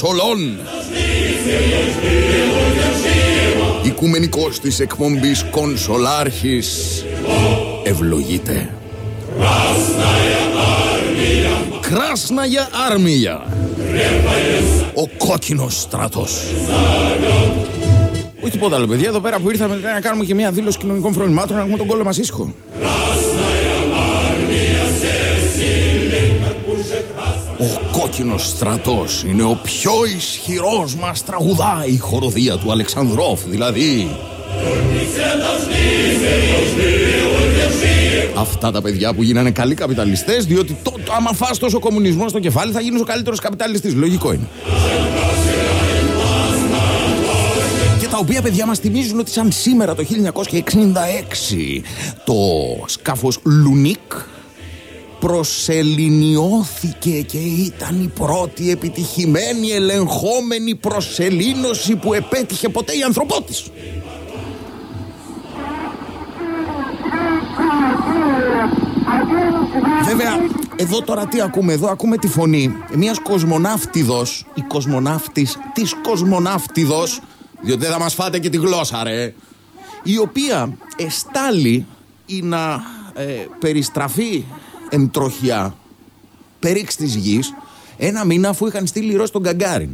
βασών των κονσολών. Οικουμενικός της εκπομπής κονσολάρχης ευλογείται. Κράσναγια άρμια. Ο κόκκινος στρατός. Όχι τίποτα άλλο, παιδιά. Εδώ πέρα που ήρθαμε να κάνουμε και μια δήλωση κοινωνικών φρονημάτων να έχουμε τον κόλλο μας ήσυχο. Κόκκινος στρατός είναι ο πιο ισχυρός μας τραγουδάει η χοροδία του Αλεξανδρόφ, δηλαδή. Αυτά τα παιδιά που γίνανε καλοί καπιταλιστές, διότι το, άμα φας τόσο κομμουνισμό στο κεφάλι θα γίνεις ο καλύτερος καπιταλιστής. Λογικό είναι. Και τα οποία παιδιά μας θυμίζουν ότι σαν σήμερα το 1966 το σκάφος Λουνίκ προσεληνιώθηκε και ήταν η πρώτη επιτυχημένη ελεγχόμενη προσελήνωση που επέτυχε ποτέ η ανθρωπότης. Βέβαια, εδώ τώρα τι ακούμε, εδώ ακούμε τη φωνή μιας κοσμοναύτιδος, η κοσμοναύτης της κοσμοναύτιδος, διότι δεν θα μας φάτε και τη γλώσσα ρε, η οποία εστάλει ή να ε, περιστραφεί εντροχιά περίξ της γης ένα μήνα αφού είχαν στείλει ροζ τον Γκαγκάριν.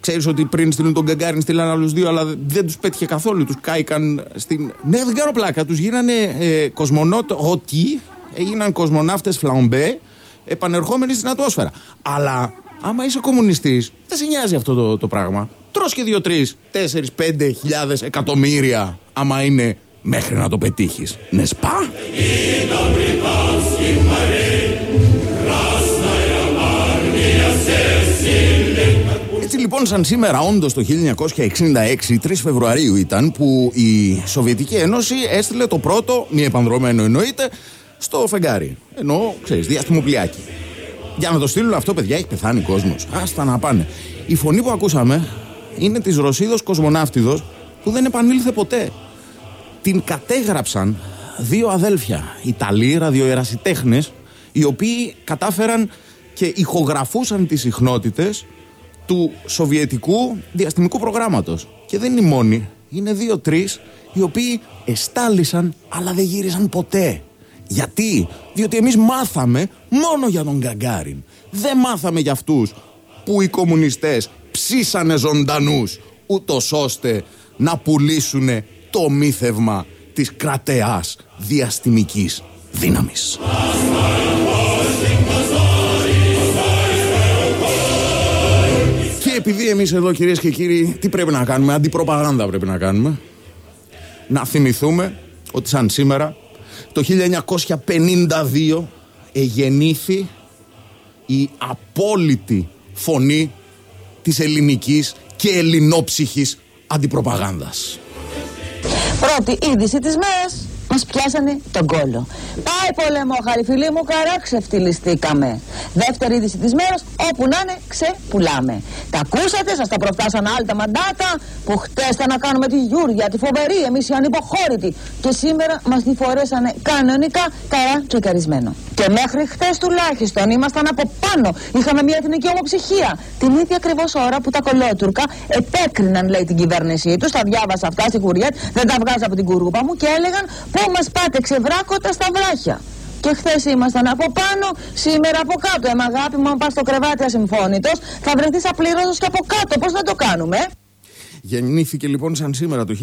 Ξέρεις ότι πριν στείλουν τον Γκαγκάριν στείλαν άλλους δύο, αλλά δεν τους πέτυχε καθόλου. Τους κάηκαν στην. Ναι, δεν κάνω πλάκα. Τους γίνανε ε, κοσμονότ οτί, έγιναν κοσμοναύτες φλαμπέ, επανερχόμενοι στην ατμόσφαιρα. Αλλά άμα είσαι κομμουνιστής, δεν σε νοιάζει αυτό το, το πράγμα. Τρώ και δύο, τρεις, τέσσερις, πέντε χιλιάδες εκατομμύρια, άμα είναι μέχρι να το πετύχεις. Ναι, σπα. Έτσι λοιπόν σαν σήμερα όντως το 1966, 3 Φεβρουαρίου ήταν που η Σοβιετική Ένωση έστειλε το πρώτο, μη επανδρομένο εννοείται, στο φεγγάρι. Ενώ, ξέρεις, διαστημοπλιάκι. Για να το στείλουν αυτό, παιδιά, έχει πεθάνει κόσμος. Άστα να πάνε. Η φωνή που ακούσαμε είναι της Ρωσίδος Κοσμοναύτιδος που δεν επανήλθε ποτέ. Την κατέγραψαν δύο αδέλφια, Ιταλοί ραδιοερασιτέχνες, οι οποίοι κατάφεραν και ηχογραφούσαν τις συχνότητες του Σοβιετικού διαστημικού προγράμματος. Και δεν είναι οι μόνοι, είναι δύο-τρεις οι οποίοι εστάλησαν αλλά δεν γύρισαν ποτέ. Γιατί, διότι εμείς μάθαμε μόνο για τον Γκαγκάριν. Δεν μάθαμε για αυτούς που οι κομμουνιστές ψήσανε ζωντανούς ούτως ώστε να πουλήσουν το μύθευμα της κρατεάς διαστημικής δύναμης. Και επειδή εμείς εδώ κυρίες και κύριοι τι πρέπει να κάνουμε, αντιπροπαγάνδα πρέπει να κάνουμε, να θυμηθούμε ότι σαν σήμερα το 1952 εγεννήθη η απόλυτη φωνή της ελληνικής και ελληνόψυχης αντιπροπαγάνδας. Πρώτη είδηση της μέρας μας πιάσανε τον κόλο. Πάει πολεμό, φίλοι μου, καρά ξεφτυλιστήκαμε. Δεύτερη είδηση της μέρας, όπου να είναι, ξεπουλάμε. Τα ακούσατε, σας τα προφτάσαν άλλα τα μαντάτα, που χτες θα να κάνουμε τη Γιούρια, τη φοβερή, εμείς οι ανυποχώρητοι. Και σήμερα μας τη φορέσανε κανονικά καρά τσεκαρισμένο. Και μέχρι χτες τουλάχιστον ήμασταν από πάνω. Είχαμε μια εθνική ομοψυχία. Την ίδια ακριβώς ώρα που τα κολότουρκα επέκριναν, λέει, την κυβέρνησή τους. Τα διάβασα αυτά στη Χουριέτ, δεν τα βγάζα από την κουρούπα μου και έλεγαν Πού μας πάτε ξεβράκοντα στα βράχια. Και χθες ήμασταν από πάνω, σήμερα από κάτω. Εμα αγάπη μου, αν πας στο κρεβάτι ασυμφώνητος, θα βρεθείς απλήρωτος και από κάτω. Πώς να το κάνουμε, Γεννήθηκε λοιπόν σαν σήμερα το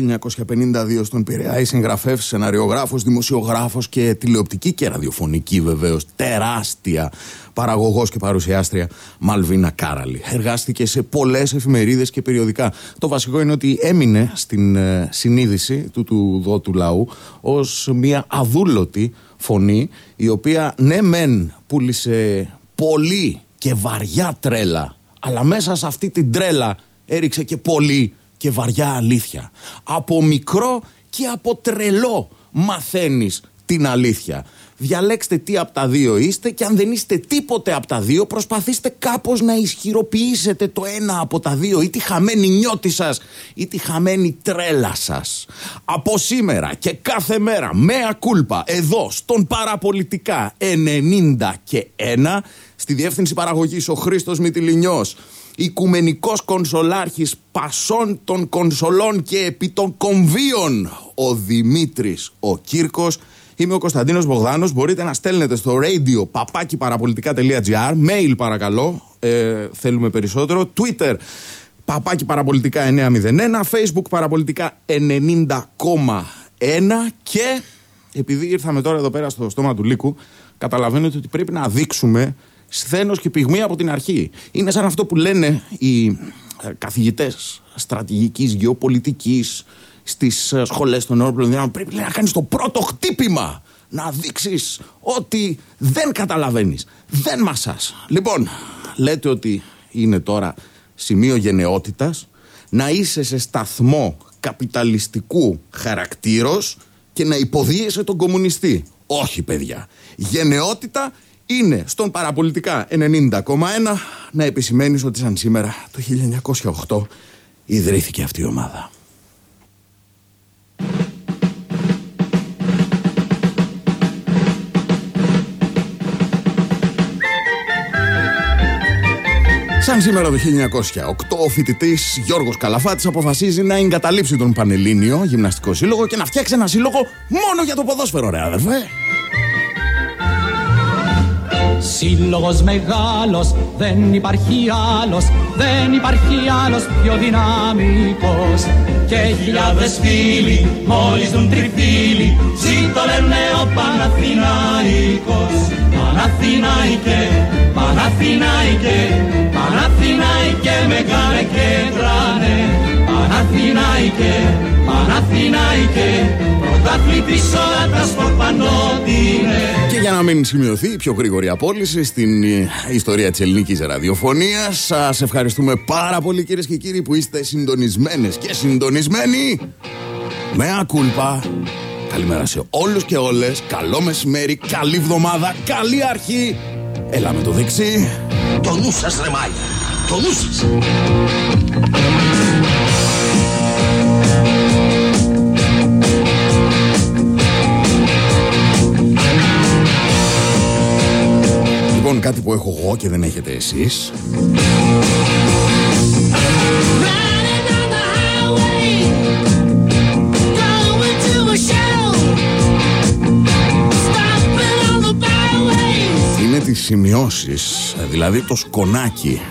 1952 στον Πειραιά η συγγραφέα, σεναριογράφος, δημοσιογράφος και τηλεοπτική και ραδιοφωνική βεβαίως τεράστια παραγωγός και παρουσιάστρια Μαλβίνα Κάραλη. Εργάστηκε σε πολλές εφημερίδες και περιοδικά. Το βασικό είναι ότι έμεινε στην ε, συνείδηση του του δότου λαού ως μια αδούλωτη φωνή η οποία ναι μεν πούλησε πολύ και βαριά τρέλα αλλά μέσα σε αυτή την τρέλα έριξε και πολύ και βαριά αλήθεια. Από μικρό και από τρελό μαθαίνεις την αλήθεια. Διαλέξτε τι από τα δύο είστε και αν δεν είστε τίποτε από τα δύο, προσπαθήστε κάπως να ισχυροποιήσετε το ένα από τα δύο ή τη χαμένη νιώτη σας ή τη χαμένη τρέλα σας. Από σήμερα και κάθε μέρα, με ακούλπα, εδώ στον Παραπολιτικά 90 και 1, στη διεύθυνση παραγωγής ο Χρήστος Μητυλινιός, οικουμενικός κονσολάρχης πασών των κονσολών και επί των κομβίων ο Δημήτρης ο Κύρκος Είμαι ο Κωνσταντίνος Μπογδάνος. Μπορείτε να στέλνετε στο radio παπάκιπαραπολιτικά.gr. Mail παρακαλώ. Ε, θέλουμε περισσότερο. Twitter παπάκι παραπολιτικά 901. Facebook παραπολιτικά 90,1. Και επειδή ήρθαμε τώρα εδώ πέρα στο στόμα του Λύκου, καταλαβαίνετε ότι πρέπει να δείξουμε σθένος και πυγμή από την αρχή. Είναι σαν αυτό που λένε οι ε, καθηγητές στρατηγικής, γεωπολιτικής, στις ε, σχολές των όρπλων δυνάμεων. Πρέπει να κάνεις το πρώτο χτύπημα. Να δείξεις ότι δεν καταλαβαίνεις. Δεν μασάς. Λοιπόν, λέτε ότι είναι τώρα σημείο γενναιότητας να είσαι σε σταθμό καπιταλιστικού χαρακτήρος και να υποδίεσαι τον κομμουνιστή. Όχι παιδιά. Γενναιότητα είναι στον παραπολιτικά 90,1 να επισημαίνεις ότι σαν σήμερα το 1908 ιδρύθηκε αυτή η ομάδα. Σαν σήμερα το 1908, ο φοιτητής Γιώργος Καλαφάτης αποφασίζει να εγκαταλείψει τον Πανελλήνιο Γυμναστικό Σύλλογο και να φτιάξει ένα σύλλογο μόνο για το ποδόσφαιρο, ρε αδερφέ. Σύλλογος μεγάλος, δεν υπάρχει άλλος, δεν υπάρχει άλλος πιο δυναμικός. Και χιλιάδες φίλοι, μόλις δουν τριφύλι, ζήτω λένε ο Παναθηναϊκός. Παναθηναϊκέ, Παναθηναϊκέ, Παναθηναϊκέ μεγάλε και τράνε Παναθηναϊκέ, Παναθηναϊκέ, πρωταθλητής όλα τα και για να μην σημειωθεί η πιο γρήγορη απόλυση στην ε, ιστορία της ελληνικής ραδιοφωνίας, σας ευχαριστούμε πάρα πολύ κυρίες και κύριοι που είστε συντονισμένες και συντονισμένοι. Με ακούλπα. Καλημέρα σε όλους και όλες. Καλό μεσημέρι, καλή εβδομάδα, καλή αρχή. Έλα με το δεξί. Το νου σας ρεμάει. Το νου σας. Κάτι που έχω εγώ και δεν έχετε εσείς. Είναι τις σημειώσεις, δηλαδή το σκονάκι.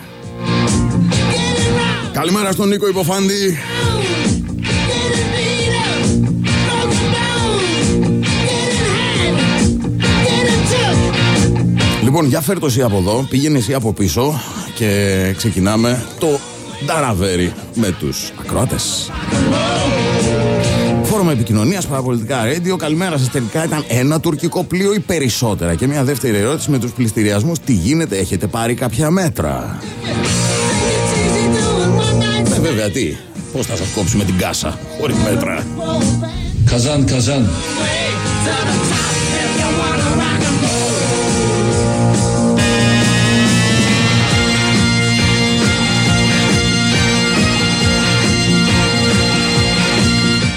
Καλημέρα στον Νίκο Υποφάντη Λοιπόν, για φέρ το εσύ από εδώ, πήγαινε εσύ από πίσω και ξεκινάμε το Νταραβέρι με τους ακροάτες. Φόρμα επικοινωνίας, παραπολιτικά radio. Καλημέρα σας. Τελικά ήταν ένα τουρκικό πλοίο ή περισσότερα; Και μια δεύτερη ερώτηση με τους πληστηριασμούς. Τι γίνεται, έχετε πάρει κάποια μέτρα; Ναι, βέβαια, τι; Πώς θα σας κόψουμε την κάσα, χωρίς μέτρα. Καζάν, καζάν.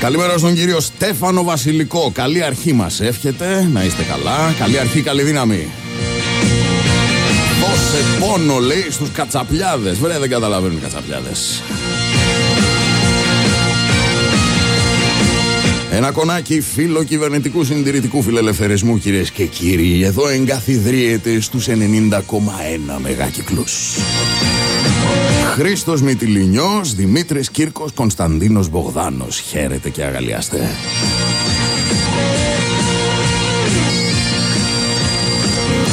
Καλημέρα στον κύριο Στέφανο Βασιλικό. Καλή αρχή μας εύχεται. Να είστε καλά. Καλή αρχή, καλή δύναμη. Δώσε πόνο, λέει, στους κατσαπλιάδες. Βρε, δεν καταλαβαίνουν οι κατσαπλιάδες. Ένα κονάκι φίλο κυβερνητικού συντηρητικού φιλελευθερισμού, κυρίες και κύριοι. Εδώ εγκαθιδρύεται στους 90,1 μεγάκυκλους. Χρήστος Μητυλινιός, Δημήτρης Κύρκος, Κωνσταντίνος Μπογδάνος. Χαίρετε και αγαλιάστε.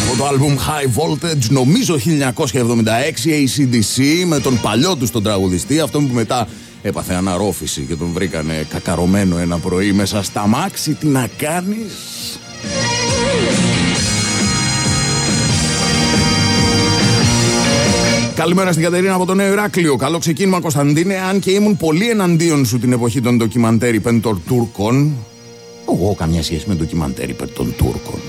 Από το άλμπουμ High Voltage, νομίζω 1976, ACDC, με τον παλιό του τον τραγουδιστή, αυτόν που μετά έπαθε αναρρόφηση και τον βρήκανε κακαρωμένο ένα πρωί μέσα στα μάξι. Τι να κάνεις... Καλημέρα στην Κατερίνα από το Νέο Ηράκλειο. Καλό ξεκίνημα, Κωνσταντίνε. Αν και ήμουν πολύ εναντίον σου την εποχή των ντοκιμαντέρ υπέρ των Τούρκων. Εγώ καμιά σχέση με ντοκιμαντέρ υπέρ των Τούρκων.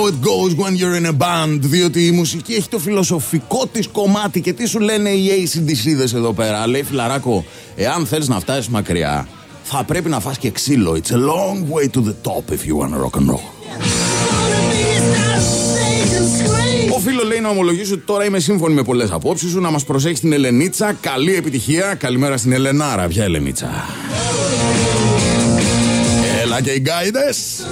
Goes when you're in a band. Διότι η μουσική έχει το φιλοσοφικό της κομμάτι. Και τι σου λένε οι ACDC εδώ πέρα. Λέει φιλαράκο, εάν θέλει να φτάσεις μακριά, θα πρέπει να φας και ξύλο. It's a long way to the top if you wanna rock and roll. Ο φίλος λέει να ομολογήσω ότι τώρα είμαι σύμφωνη με πολλές απόψεις σου. Να μας προσέχεις την Ελενίτσα. Καλή επιτυχία. Καλημέρα στην Ελενάρα. Ποια Ελενίτσα; Έλα και οι γκάιδες.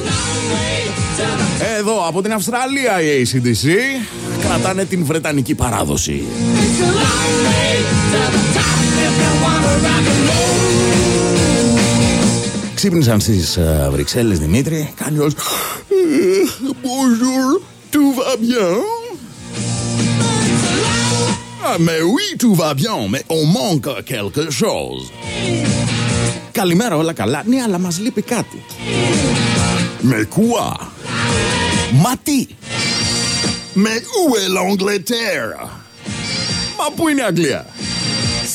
Εδώ από την Αυστραλία η ACDC κρατάνε την Βρετανική παράδοση. Ξύπνησαν στις uh, Βρυξέλλες Δημήτρη. Κάνει όλος. Bonjour, tout va bien. Ah, mais oui, tout va bien, mais on manque quelque chose. Καλημέρα, όλα καλά. Ναι, αλλά μας λείπει κάτι. Με quoi? Μα τι? Με où est l'Angleterre? Μα πού είναι η Αγγλία?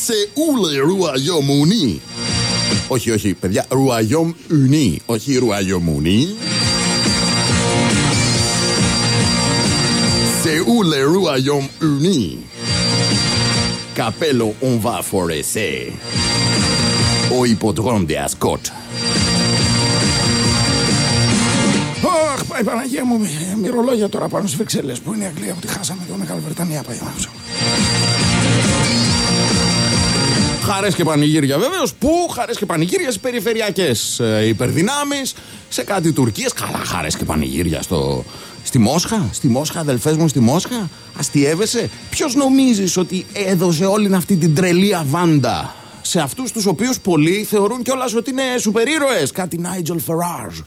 Σε où le Royaume-Uni? Όχι, όχι, παιδιά, Royaume-Uni, όχι Royaume-Uni. C'est où le Royaume-Uni? Capello on va foresser. Ο υποδρόμ de Ascot. Πάει Παναγία μου, μη- μυρολόγια τώρα πάνω στις Βεξέλλες. Πού είναι η Αγγλία που τη χάσαμε εδώ, Μεγάλη Βρετανία πάει να ψω. Χαρές και πανηγύρια βεβαίως. Πού; Χαρές και πανηγύρια στι περιφερειακές ε, υπερδυνάμεις, σε κάτι Τουρκία. Καλά, χαρές και πανηγύρια στο, στη Μόσχα. Στη Μόσχα, αδελφές μου, στη Μόσχα. Αστειεύεσαι. Ποιος νομίζεις ότι έδωσε όλη αυτή την τρελή αβάντα σε αυτούς τους οποίους πολλοί θεωρούν κιόλας ότι είναι σούπερ ήρωες; Κάτι Νάιτζελ Φεράζ,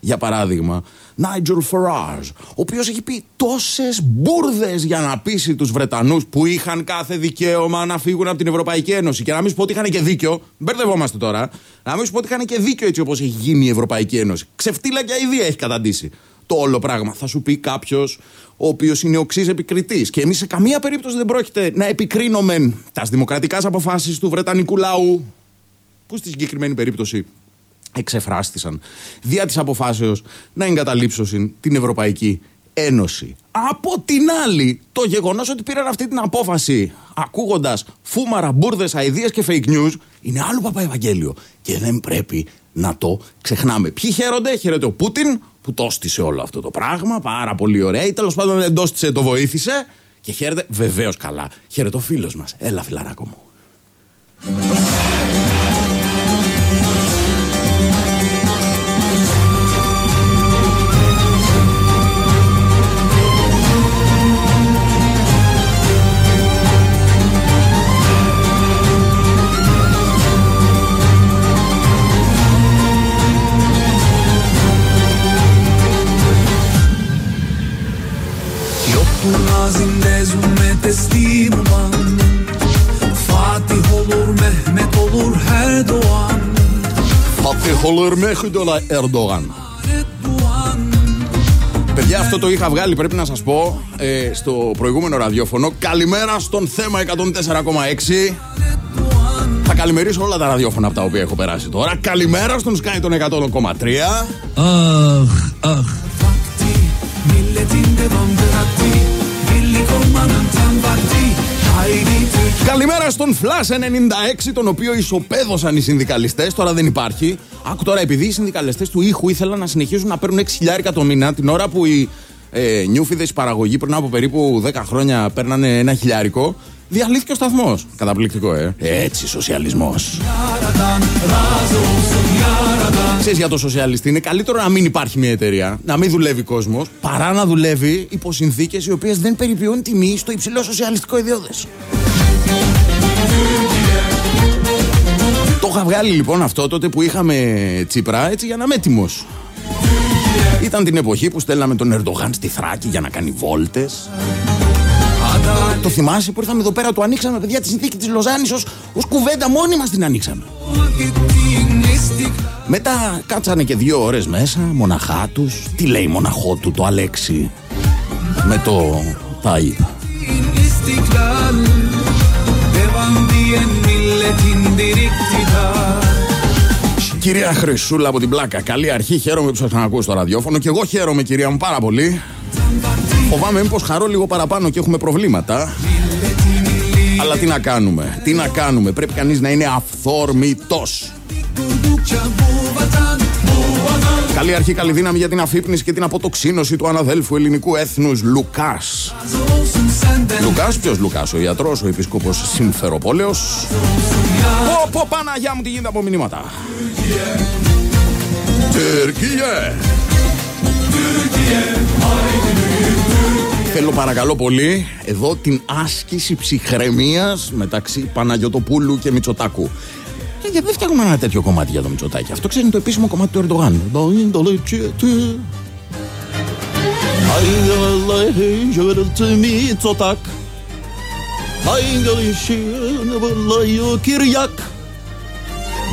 για παράδειγμα. Νάιτζελ Φεράζ, ο οποίος έχει πει τόσες μπουρδες για να πείσει τους Βρετανούς που είχαν κάθε δικαίωμα να φύγουν από την Ευρωπαϊκή Ένωση. Και να μην σου πω ότι είχαν και δίκιο. Μπερδευόμαστε τώρα. Να μην σου πω ότι είχαν και δίκιο έτσι όπως έχει γίνει η Ευρωπαϊκή Ένωση. Ξεφτύλα και αηδία έχει καταντήσει το όλο πράγμα. Θα σου πει κάποιος ο οποίος είναι οξύ επικριτής. Και εμείς σε καμία περίπτωση δεν πρόκειται να επικρίνουμε τα δημοκρατικά αποφάσεις του Βρετανικού λαού, που στη συγκεκριμένη περίπτωση; Εξεφράστησαν δια της αποφάσεως να εγκαταλείψουν την Ευρωπαϊκή Ένωση. Από την άλλη, το γεγονός ότι πήραν αυτή την απόφαση ακούγοντας φούμαρα, μπουρδες, αηδίες και fake news είναι άλλο παπαευαγγέλιο και δεν πρέπει να το ξεχνάμε. Ποιοι χαίρονται, χαίρεται ο Πούτιν που το στήσε όλο αυτό το πράγμα, πάρα πολύ ωραία ή τέλος πάντων δεν το στήσε, το βοήθησε και χαίρεται βεβαίως καλά. Χαίρεται ο φίλος μας. Έλα φιλαράκο μου. Olur Mehmet Ερντογάν. Duan Παιδιά, αυτό το είχα βγάλει, πρέπει να σας πω, ε, στο προηγούμενο ραδιόφωνο. Καλημέρα στον θέμα 104,6. Θα καλημερίσω όλα τα ραδιόφωνα από τα οποία έχω περάσει τώρα. Καλημέρα στον Sky των 100,3. Ah ah Καλημέρα στον Flash 96, τον οποίο ισοπαίδωσαν οι συνδικαλιστές. Τώρα δεν υπάρχει. Άκου τώρα, επειδή οι συνδικαλιστές του ήχου ήθελαν να συνεχίσουν να παίρνουν 6.000 το μήνα, την ώρα που οι ε, νιούφιδες παραγωγή πριν από περίπου 10 χρόνια παίρνανε ένα χιλιάρικο, διαλύθηκε ο σταθμός. Καταπληκτικό, ε. Έτσι, σοσιαλισμός. Yaradan razı olsun Yaradan Ξέρεις για το σοσιαλιστή, είναι καλύτερο να μην υπάρχει μια εταιρεία, να μην δουλεύει κόσμος, παρά να δουλεύει υπό συνθήκε οι οποίες δεν περιποιούν τιμή στο υψηλό σοσιαλιστικό ιδεώδε. Το είχα βγάλει λοιπόν αυτό τότε που είχαμε Τσίπρα έτσι για να είμαι έτοιμος. Ήταν την εποχή που στέλναμε τον Ερντογάν στη Θράκη για να κάνει βόλτες. Το θυμάσαι που ήρθαμε εδώ πέρα, το ανοίξαμε παιδιά τη συνθήκη της Λοζάνης ως, ως κουβέντα μόνοι μας την ανοίξαμε. Gittiğin istiklal Μετά κάτσανε και δύο ώρες μέσα, μοναχά τους. Τι λέει μοναχό του το Αλέξη με το Τάιπ. istiklal Devam diyen milletindir iktidar Κυρία Χρυσούλα από την Πλάκα, καλή αρχή. Χαίρομαι που σας ξανακούω στο ραδιόφωνο και εγώ χαίρομαι, κυρία μου, πάρα πολύ Φοβάμαι μήπως χαρώ λίγο παραπάνω και έχουμε προβλήματα. Αλλά τι να κάνουμε, τι να κάνουμε. Πρέπει κανείς να είναι αυθόρμητος. Καλή αρχή, καλή δύναμη για την αφύπνιση και την αποτοξίνωση του αναδέλφου ελληνικού έθνους Λουκάς. Λουκάς, ποιος Λουκάς, ο ιατρός, ο επισκόπος Συμφεροπόλεως. Πω, πω, Παναγιά μου, τι γίνεται από μηνύματα. Τουρκία. Θέλω παρακαλώ πολύ εδώ την άσκηση ψυχραιμίας μεταξύ Παναγιωτοπούλου και Μητσοτάκου. Ε, γιατί δεν φτιάχνουμε ένα τέτοιο κομμάτι για το Μητσοτάκη. Αυτό ξέρει είναι το επίσημο κομμάτι του Ερντογάν.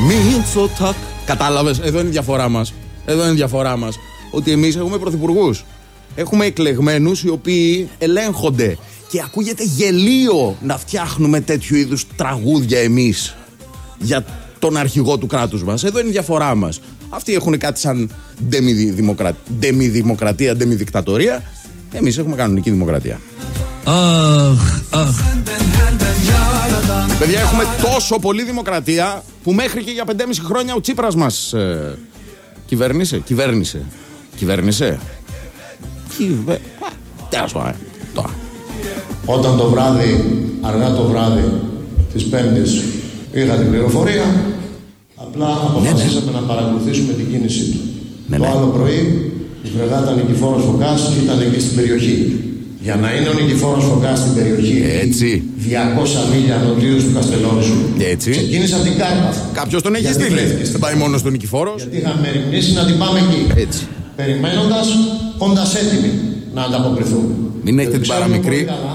Μητσοτάκ. Κατάλαβες, εδώ είναι η διαφορά μας. Εδώ είναι η διαφορά μας. Ότι εμείς έχουμε πρωθυπουργούς. Έχουμε εκλεγμένους οι οποίοι ελέγχονται. Και ακούγεται γελίο να φτιάχνουμε τέτοιου είδους τραγούδια εμείς για τον αρχηγό του κράτους μας. Εδώ είναι η διαφορά μας. Αυτοί έχουν κάτι σαν ντεμιδημοκρατία, ντεμιδικτατορία. Εμείς έχουμε κανονική δημοκρατία. Αχ, αχ. Παιδιά, έχουμε τόσο πολύ δημοκρατία που μέχρι και για 5,5 χρόνια ο Τσίπρας μας ε, κυβέρνησε. Κυβέρνησε. Κυβέρνησε. Κυβε... Τέλος πάντων. Τώρα. Όταν το βράδυ, αργά το βράδυ της Πέμπτης είχα την πληροφορία, απλά αποφασίσαμε να παρακολουθήσουμε την κίνησή του. Ναι, το ναι. άλλο πρωί η φρεγάτα Νικηφόρος Φωκάς ήταν εκεί στην περιοχή. Για να είναι ο Νικηφόρος Φωκάς στην περιοχή, Έτσι. 200 μίλια νοτίους του Καστελόρισου, Έτσι. ξεκίνησε από την Κάρπαθο. Κάποιος τον έχει Γιατί στείλει; βρέθηκε στην Δεν πάει μόνος στον Νικηφόρος; Γιατί είχαμε ερευνήσει να την πάμε εκεί. Έτσι. Περιμένοντας, όντας έτοιμοι να ανταποκριθούμε. Μην έχετε Και την ξέρουμε παραμικρή. πολύ καλά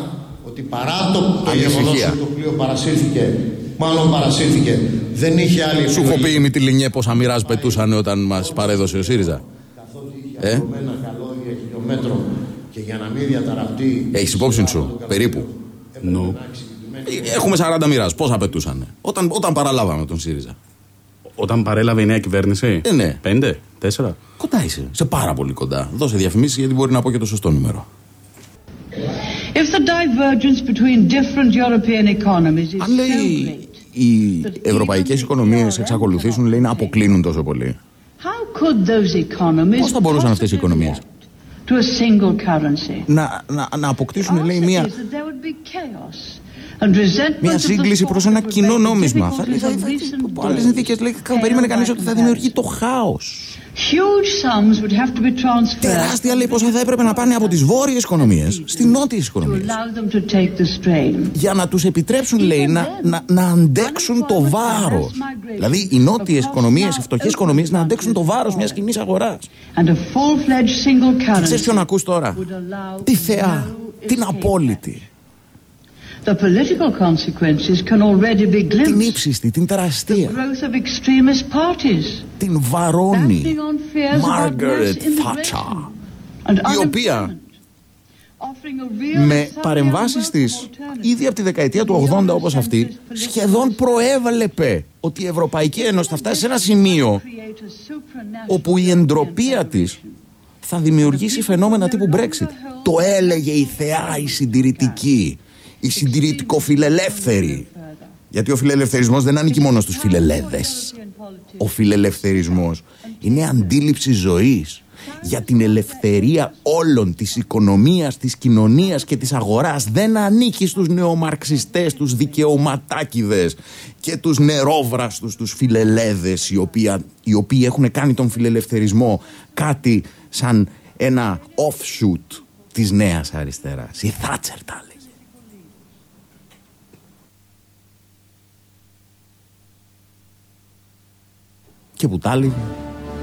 Ότι παρά το, το Ανησυχία. γεγονός ότι το πλοίο παρασύρθηκε, μάλλον παρασύρθηκε, δεν είχε άλλη Σου έχω επιλογή. πει με τη Λινιέ πόσα μοιράς πετούσαν όταν μας παρέδωσε ο ΣΥΡΙΖΑ. Καθότι είχε Ε; ένα καλώδια χιλιόμετρων και για να μην διαταραχτεί... Έχεις υπόψη σου, περίπου; Νου. Ε, Έχουμε 40 μοιράς. Πόσα πετούσαν. Όταν, όταν παραλάβαμε τον ΣΥΡΙΖΑ. Όταν παρέλαβε η νέα κυβέρνηση; Ε, ναι. Πέντε, τέσσερα. Κοντά είσαι. Σε πάρα πολύ κοντά. Δώσε διαφημίσεις γιατί μπορεί να πω και το σωστό νούμερο. If the divergence between different European economies is Αν so λέει great, οι ευρωπαϊκές οικονομίες εξακολουθήσουν λέει, να αποκλίνουν τόσο πολύ. how could those economies Πώς θα μπορούσαν αυτές οι possibly οικονομίες; react to a single currency? Να, να, να αποκτήσουν λέει Answer μια, is that there would be chaos and resentment μια of the σύγκληση προς ένα thought that would κοινό make the νόμισμα. Θα, λέει, difficulties θα, of θα, recent υπό άλλες days συνθήκες λέει, pale περίμενε by κανείς ότι θα δημιουργεί το χάος. Huge sums would have to be transferred Τεράστια λέει πόσα θα έπρεπε να πάνε από τις βόρειες οικονομίες στις νότιες to οικονομίες. allow them to take the strain. για να τους επιτρέψουν λέει να, να, να αντέξουν το βάρος. Δηλαδή οι νότιες οικονομίες, οι φτωχές οικονομίες να αντέξουν το βάρος μιας κοινής αγοράς. And a full-fledged single currency Ξέρεις ποιον ακούς τώρα; would allow Τη θεά, no την escape. απόλυτη, την ύψιστη, την τεραστία. Την βαρόνη, η οποία με παρεμβάσεις της ήδη από τη δεκαετία του 80 όπως αυτή, σχεδόν προέβαλε ότι η Ευρωπαϊκή Ένωση θα φτάσει σε ένα σημείο όπου η εντροπία της θα δημιουργήσει φαινόμενα τύπου Brexit. Το έλεγε η Θεά η συντηρητική η συντηρητικοφιλελεύθερη. Γιατί ο φιλελευθερισμός δεν ανήκει μόνο στους φιλελέδες. Ο φιλελευθερισμός είναι αντίληψη ζωής για την ελευθερία όλων της οικονομίας, της κοινωνίας και της αγοράς. Δεν ανήκει στους νεομαρξιστές, τους δικαιωματάκιδες και τους νερόβραστους, τους φιλελέδες οι οποίοι, οι οποίοι έχουν κάνει τον φιλελευθερισμό κάτι σαν ένα offshoot της νέας αριστεράς. Η Θάτσερ Και που τα έλεγε,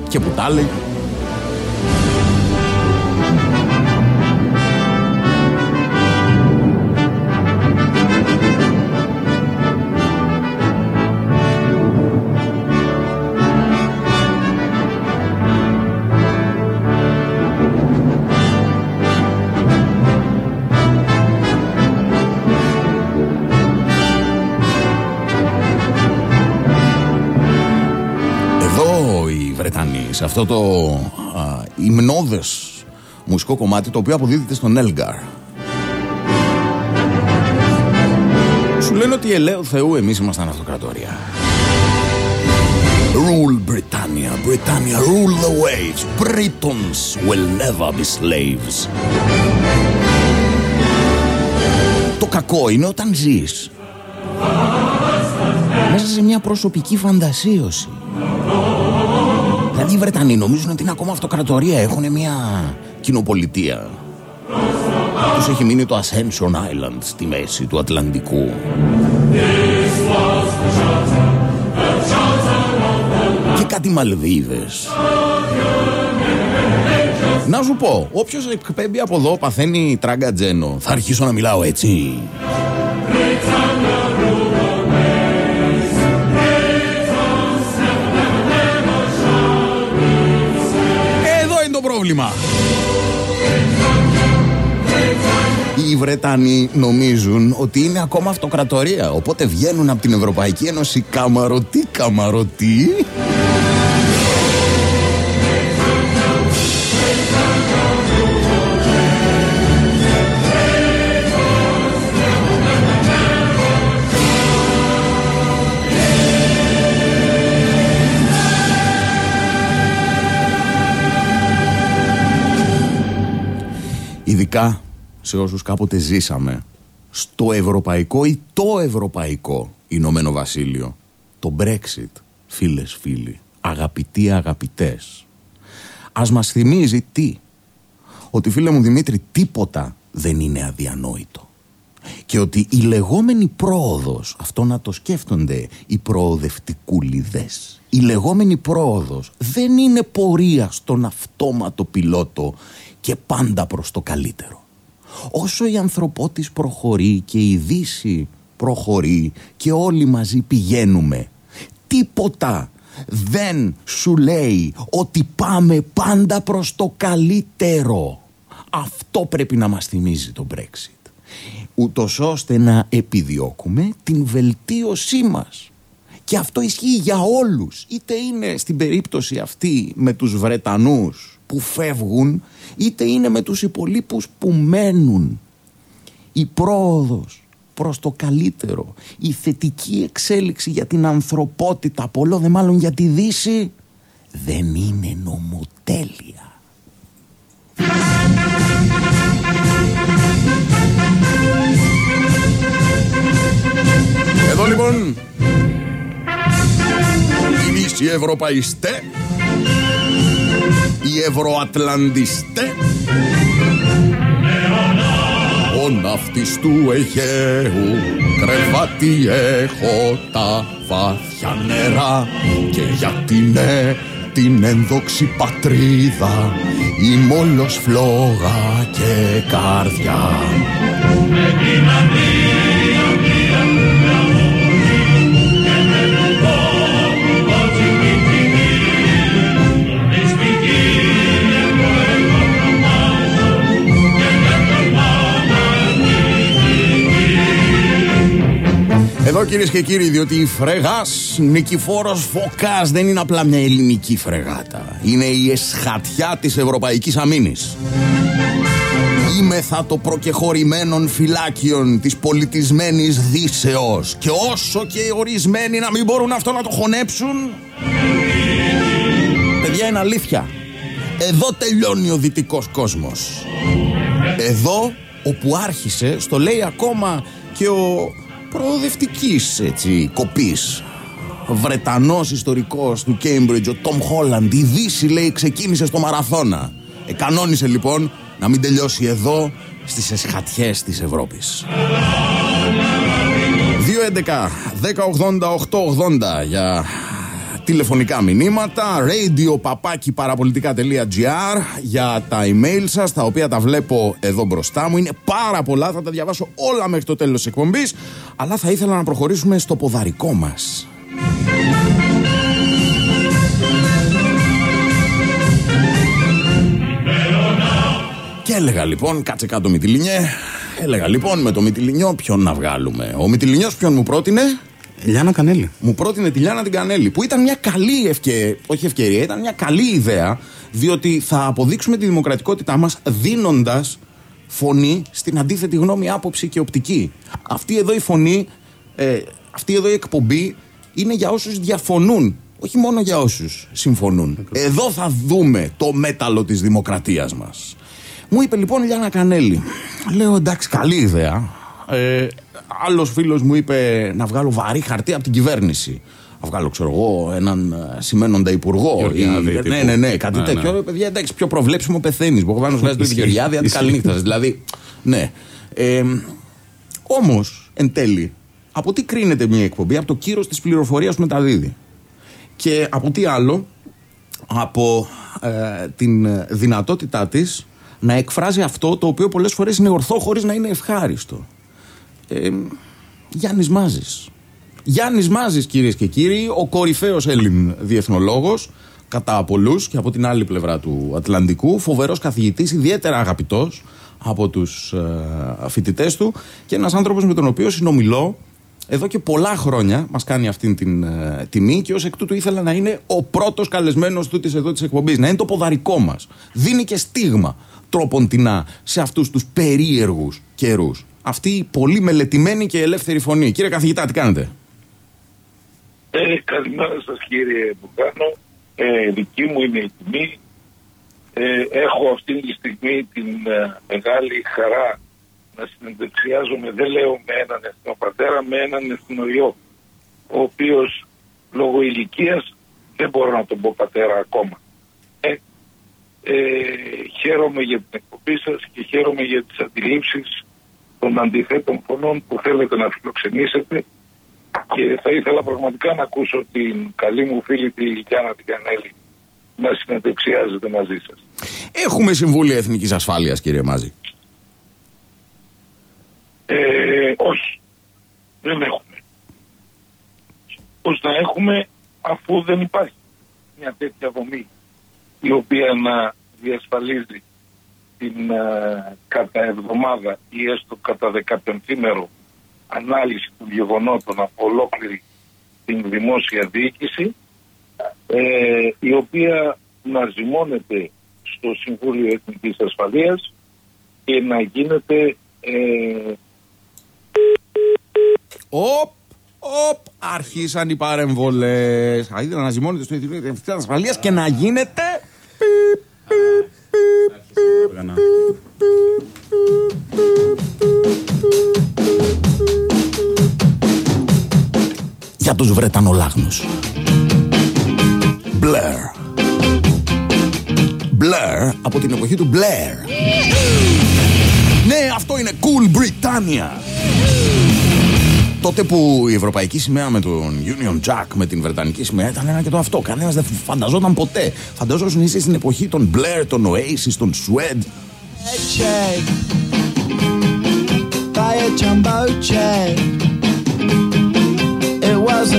και που τα έλεγε. Εδώ οι Βρετανοί, σε αυτό το α, υμνώδες Μουσικό κομμάτι το οποίο αποδίδεται στον Έλγκαρ. Σου λένε ότι ελέω Θεού εμείς ήμασταν αυτοκρατορία. Rule Britannia, Britannia rule the waves. Britons will never be slaves. Το κακό είναι όταν ζεις μέσα σε μια προσωπική φαντασίωση. Δηλαδή οι Βρετανοί νομίζουν ότι είναι ακόμα αυτοκρατορία, έχουν μια κοινοπολιτεία. Τους έχει μείνει το Ascension Island στη μέση του Ατλαντικού. Και κάτι Μαλδίβες. Να σου πω, όποιος εκπέμπει από εδώ παθαίνει τράγκα τζένο. Θα αρχίσω να μιλάω έτσι. Εδώ είναι το πρόβλημα. Οι Βρετανοί νομίζουν ότι είναι ακόμα αυτοκρατορία Οπότε βγαίνουν από την Ευρωπαϊκή Ένωση καμαρωτή καμαρωτή Ειδικά σε όσους κάποτε ζήσαμε στο ευρωπαϊκό ή το ευρωπαϊκό Ηνωμένο Βασίλειο. Το Brexit, φίλες φίλοι, αγαπητοί αγαπητές. Ας μας θυμίζει τι; Ότι φίλε μου Δημήτρη τίποτα δεν είναι αδιανόητο. Και ότι η λεγόμενη πρόοδος, αυτό να το σκέφτονται οι προοδευτικούλιδες, η λεγόμενη πρόοδος δεν είναι πορεία στον αυτόματο πιλότο και πάντα προς το καλύτερο. Όσο η ανθρωπότης προχωρεί και η Δύση προχωρεί και όλοι μαζί πηγαίνουμε, τίποτα δεν σου λέει ότι πάμε πάντα προς το καλύτερο. Αυτό πρέπει να μας θυμίζει το Brexit. Ούτως ώστε να επιδιώκουμε την βελτίωσή μας. Και αυτό ισχύει για όλους. Είτε είναι στην περίπτωση αυτή με τους Βρετανούς που φεύγουν, είτε είναι με τους υπολείπους που μένουν. Η πρόοδος προς το καλύτερο, η θετική εξέλιξη για την ανθρωπότητα, πολλό δε μάλλον για τη Δύση, δεν είναι νομοτέλεια. Εδώ λοιπόν οι Δύσοι Ευρωπαϊστές οι Ευρωατλαντιστέ ο ναύτης του Αιγαίου κρεβάτι έχω τα βάθια νερά και για την ναι, την ενδόξη πατρίδα η μόλος φλόγα και καρδιά. Εδώ κυρίες και κύριοι, διότι η φρεγάς Νικηφόρος Φωκάς δεν είναι απλά μια ελληνική φρεγάτα. Είναι η εσχατιά της Ευρωπαϊκής Αμήνης. Είμεθα το προκεχωρημένων φυλάκιων της πολιτισμένης δύσεως και όσο και οι ορισμένοι να μην μπορούν αυτό να το χωνέψουν παιδιά είναι αλήθεια εδώ τελειώνει ο δυτικός κόσμος εδώ όπου άρχισε στο λέει ακόμα και ο προοδευτικής έτσι, κοπής. Βρετανός ιστορικός του Cambridge, ο Τόμ Χόλαντ η Δύση λέει ξεκίνησε στο μαραθώνα. Εκανόνισε λοιπόν να μην τελειώσει εδώ στις εσχατιές της Ευρώπης. 2.11 1080 για τηλεφωνικά μηνύματα radio παπάκι παραπολιτικά.gr για τα email σας τα οποία τα βλέπω εδώ μπροστά μου είναι πάρα πολλά θα τα διαβάσω όλα μέχρι το τέλος της εκπομπής αλλά θα ήθελα να προχωρήσουμε στο ποδαρικό μας Και έλεγα λοιπόν, κάτσε κάτω Μητυλινιέ. Έλεγα λοιπόν με το Μητυλινιό ποιον να βγάλουμε. Ο Μητυλινιός ποιον μου πρότεινε; Λιάνα Κανέλη. Μου πρότεινε τη Λιάνα την Κανέλη. Που ήταν μια καλή ευκαιρία. Όχι ευκαιρία, ήταν μια καλή ιδέα. Διότι θα αποδείξουμε τη δημοκρατικότητά μας δίνοντας φωνή στην αντίθετη γνώμη, άποψη και οπτική. Αυτή εδώ η φωνή, ε, αυτή εδώ η εκπομπή είναι για όσους διαφωνούν. Όχι μόνο για όσους συμφωνούν. Εδώ θα δούμε το μέταλλο της δημοκρατίας μας. Μου είπε λοιπόν Λιάννα Κανέλη. Λέω εντάξει, καλή ιδέα. Ε, Άλλος φίλος μου είπε να βγάλω βαρύ χαρτί από την κυβέρνηση. Να βγάλω, ξέρω εγώ, έναν ε, σημαίνοντα υπουργό. Γεωργιάδη, Ή- τύπου. ναι, ναι, ναι, κάτι Ναι, τέτοιο. ναι. Ε, Παιδιά, εντάξει, πιο προβλέψιμο πεθαίνεις. Μπογδάνος βγάζεις το Ισχύει. Γεωργιάδη, αντί Ισχύει. καληνύχτα. Δηλαδή, ναι. Ε, Όμως, εν τέλει, από τι κρίνεται μια εκπομπή, από το κύρος της πληροφορίας που μεταδίδει. Και από τι άλλο, από ε, την δυνατότητά της να εκφράζει αυτό το οποίο πολλές φορές είναι ορθό χωρίς να είναι ευχάριστο. Ε, Γιάννης Μάζης. Γιάννης Μάζης κυρίες και κύριοι, ο κορυφαίος Έλλην διεθνολόγος, κατά πολλούς και από την άλλη πλευρά του Ατλαντικού, φοβερός καθηγητής, ιδιαίτερα αγαπητός από τους ε, φοιτητές του και ένας άνθρωπος με τον οποίο συνομιλώ εδώ και πολλά χρόνια μας κάνει αυτήν την ε, τιμή και ως εκ τούτου ήθελα να είναι ο πρώτος καλεσμένος τούτης εδώ της εκπομπής, να είναι το ποδαρικό μας. Δίνει και στίγμα τρόποντινά σε αυτούς τους περίεργους καιρούς. Αυτή η πολύ μελετημένη και ελεύθερη φωνή. Κύριε καθηγητά, τι κάνετε; Ε, καλημέρα σας κύριε Μπουκάνο. Ε, δική μου είναι η τιμή. Ε, έχω αυτή τη στιγμή την ε, μεγάλη χαρά να συνεντευξιάζομαι, δεν λέω με έναν εθνοπατέρα, με έναν εθνοϊό, ο οποίος λόγω ηλικίας δεν μπορώ να τον πω πατέρα ακόμα. Ε, ε, χαίρομαι για την εκπομπή σας και χαίρομαι για τις αντιλήψεις των αντιθέτων φωνών που θέλετε να φιλοξενήσετε και θα ήθελα πραγματικά να ακούσω την καλή μου φίλη τη Γιάννα την Κανέλη να συνεντευξιάζεται μαζί σας. Έχουμε Συμβούλια Εθνικής Ασφάλειας, κύριε Μάζη. Ε, όχι, δεν έχουμε. Πώς να έχουμε αφού δεν υπάρχει μια τέτοια δομή η οποία να διασφαλίζει την ε, κατά εβδομάδα ή έστω κατά δεκαπενθήμερο ανάλυση των γεγονότων από ολόκληρη την δημόσια διοίκηση ε, η οποία να ζυμώνεται στο Συμβούλιο Εθνικής Ασφαλείας και να γίνεται ε, Οπ, οπ, αρχίσαν οι παρεμβολές. Θα ήθελα να ζυμώνετε στο Ινστιτούτο Εθνική Ασφαλείας και να γίνεται. Όργανα. Για τους Βρετανολάγνους. Blair. Blair από την εποχή του Blair. Ναι, αυτό είναι Cool Britannia. Τότε που η ευρωπαϊκή σημαία με τον Union Jack, με την βρετανική σημαία, ήταν ένα και το αυτό. Κανένας δεν φανταζόταν ποτέ. Φανταζόσουν είσαι στην εποχή των Blair, των Oasis, των Swed.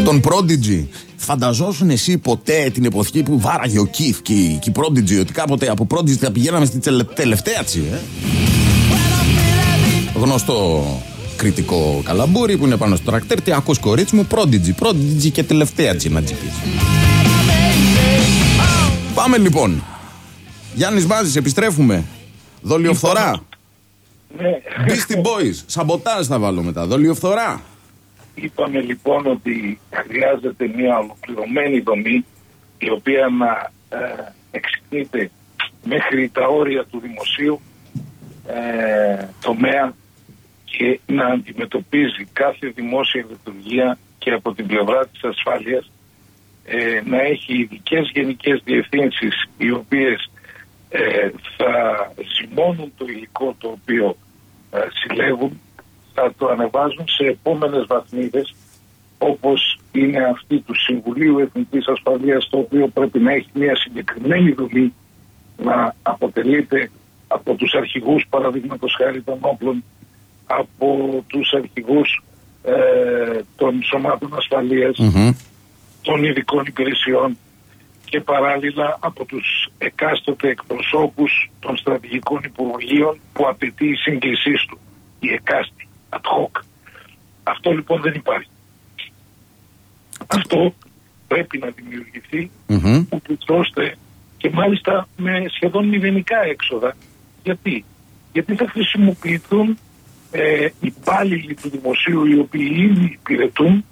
Τον Prodigy. Φανταζόσουν εσύ ποτέ την εποχή που βάραγε ο Keith και η, και η Prodigy ότι κάποτε από Prodigy θα πηγαίναμε στην τελε- τελευταία τσι, ε; Γνωστό κριτικό καλαμπούρι που είναι πάνω στο τρακτέρ. Τι ακούς κορίτσι μου, Prodigy, Prodigy και τελευταία τσι να τσιπείς. Πάμε λοιπόν. Γιάννης Μάζης, επιστρέφουμε. Δολιοφθορά. ναι, Beastie Boys. Σαμποτάζ θα βάλω μετά. Δολιοφθορά. Είπαμε λοιπόν ότι χρειάζεται μια ολοκληρωμένη δομή η οποία να ε, εξυπνείται μέχρι τα όρια του δημοσίου ε, τομέα και να αντιμετωπίζει κάθε δημόσια λειτουργία και από την πλευρά της ασφάλειας ε, να έχει ειδικές γενικές διευθύνσεις οι οποίες ε, θα ζυμώνουν το υλικό το οποίο ε, συλλέγουν θα το ανεβάζουν σε επόμενες βαθμίδες όπως είναι αυτή του Συμβουλίου Εθνικής Ασφαλείας το οποίο πρέπει να έχει μια συγκεκριμένη δομή να αποτελείται από τους αρχηγούς παραδείγματος χάρη των όπλων από τους αρχηγούς ε, των σωμάτων ασφαλείας των ειδικών υπηρεσιών και παράλληλα από τους εκάστοτε εκπροσώπους των στρατηγικών υπουργείων που απαιτεί η σύγκλησή του, η εκάστη, ad hoc. Αυτό λοιπόν δεν υπάρχει. Αυτό πρέπει να δημιουργηθεί ούτως ώστε και μάλιστα με σχεδόν μηδενικά έξοδα. Γιατί, Γιατί θα χρησιμοποιηθούν ε, υπάλληλοι του δημοσίου οι οποίοι ήδη υπηρετούν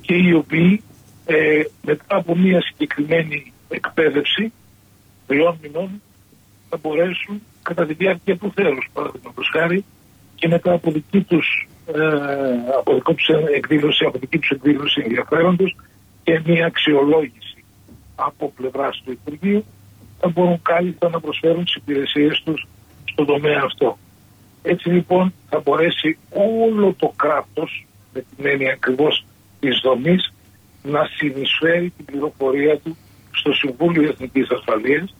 και οι οποίοι ε, μετά από μια συγκεκριμένη εκπαίδευση τριών μηνών θα μπορέσουν κατά τη διάρκεια του θέλους παραδείγματος χάρη και μετά από δική τους, ε, από δικό τους εκδήλωση, από δική τους εκδήλωση ενδιαφέροντος και μια αξιολόγηση από πλευράς του Υπουργείου θα μπορούν κάλλιστα να προσφέρουν τις υπηρεσίες τους στον τομέα αυτό. Έτσι λοιπόν θα μπορέσει όλο το κράτος με την έννοια ακριβώς της δομής να συνεισφέρει την πληροφορία του στο Συμβούλιο Εθνικής Ασφαλείας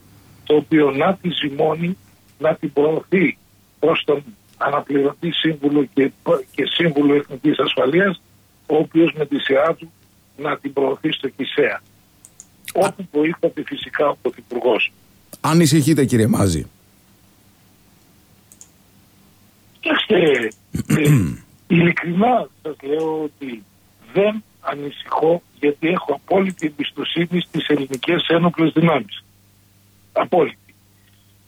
το οποίο να τη ζυμώνει, να την προωθεί προς τον αναπληρωτή σύμβουλο και, και σύμβουλο Εθνικής Ασφαλείας ο οποίος με τη σειρά του να την προωθεί στο ΚΙΣΕΑ. Όπου βοήθαται φυσικά ο Πρωθυπουργός. Ανησυχείτε κύριε Μάζη. Κοιτάξτε, ε, ειλικρινά σας λέω ότι δεν ανησυχώ γιατί έχω απόλυτη εμπιστοσύνη στις ελληνικές ένοπλες δυνάμεις. Απόλυτη.